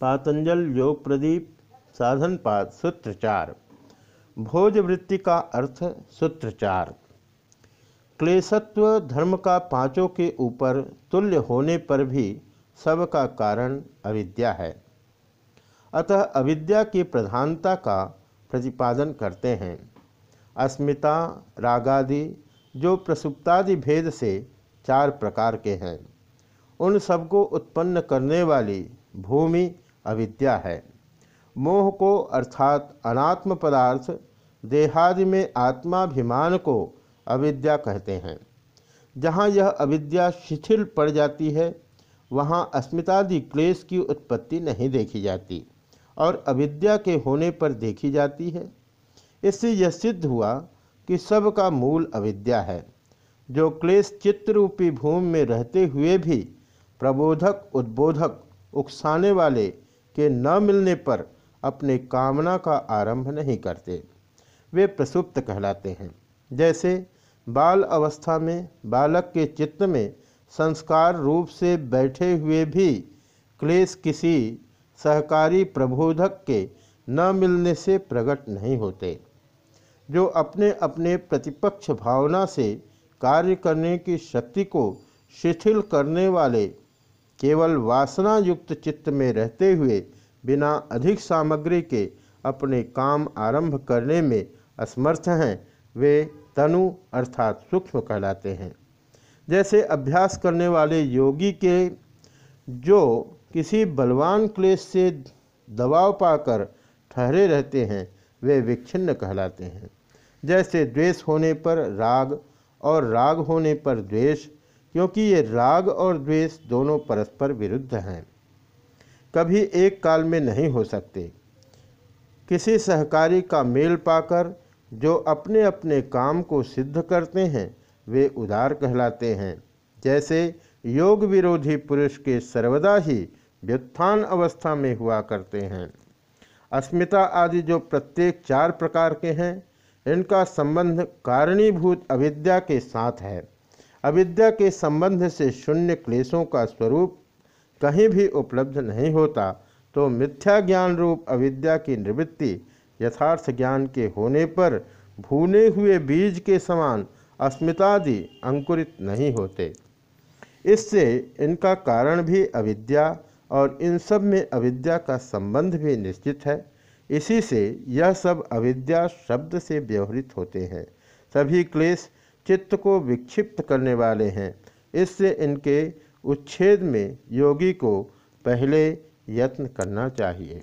पातंजल योग प्रदीप साधन पाद सूत्र चार भोजवृत्ति का अर्थ सूत्रचार। क्लेशत्व धर्म का पाँचों के ऊपर तुल्य होने पर भी सब का कारण अविद्या है। अतः अविद्या की प्रधानता का प्रतिपादन करते हैं। अस्मिता, रागादि, जो प्रसुप्तादि भेद से चार प्रकार के हैं। उन सबको उत्पन्न करने वाली भूमि अविद्या है। मोह को अर्थात अनात्म पदार्थ, देहादि में आत्माभिमान को अविद्या कहते हैं। जहाँ यह अविद्या शिथिल पड़ जाती है, वहाँ अस्मितादि क्लेश की उत्पत्ति नहीं देखी जाती और अविद्या के होने पर देखी जाती है। इससे यह सिद्ध हुआ कि सब का मूल अविद्या है, जो क्लेश चित्तरूपी भूमि में रहते हुए भी प्रबोधक, उद्बोधक, उकसाने वाले के न मिलने पर अपने कामना का आरंभ नहीं करते। वे प्रसुप्त कहलाते हैं। जैसे बाल अवस्था में, बालक के चित्त में संस्कार रूप से बैठे हुए भी क्लेश किसी सहकारी प्रबोधक के न मिलने से प्रकट नहीं होते। जो अपने अपने प्रतिपक्ष भावना से कार्य करने की शक्ति को शिथिल करने वाले केवल वासना युक्त चित्त में रहते हुए बिना अधिक सामग्री के अपने काम आरंभ करने में असमर्थ हैं, वे तनु अर्थात सूक्ष्म कहलाते हैं। जैसे अभ्यास करने वाले योगी के जो किसी बलवान क्लेश से दबाव पाकर ठहरे रहते हैं, वे विच्छिन्न कहलाते हैं। जैसे द्वेष होने पर राग और राग होने पर द्वेष, क्योंकि ये राग और द्वेष दोनों परस्पर विरुद्ध हैं। कभी एक काल में नहीं हो सकते। किसी सहकारी का मेल पाकर जो अपने अपने काम को सिद्ध करते हैं, वे उदार कहलाते हैं। जैसे योग विरोधी पुरुष के सर्वदा ही व्युत्थान अवस्था में हुआ करते हैं। अस्मिता आदि जो प्रत्येक चार प्रकार के हैं, इनका संबंध कारणीभूत अविद्या के साथ है। अविद्या के संबंध से शून्य क्लेशों का स्वरूप कहीं भी उपलब्ध नहीं होता तो मिथ्या ज्ञान रूप अविद्या की निवृत्ति यथार्थ ज्ञान के होने पर भूने हुए बीज के समान अस्मितादि अंकुरित नहीं होते। इससे इनका कारण भी अविद्या और इन सब में अविद्या का संबंध भी निश्चित है। इसी से यह सब अविद्या शब्द से व्यवहृत होते हैं। सभी क्लेश चित्त को विक्षिप्त करने वाले हैं। इससे इनके उच्छेद में योगी को पहले यत्न करना चाहिए।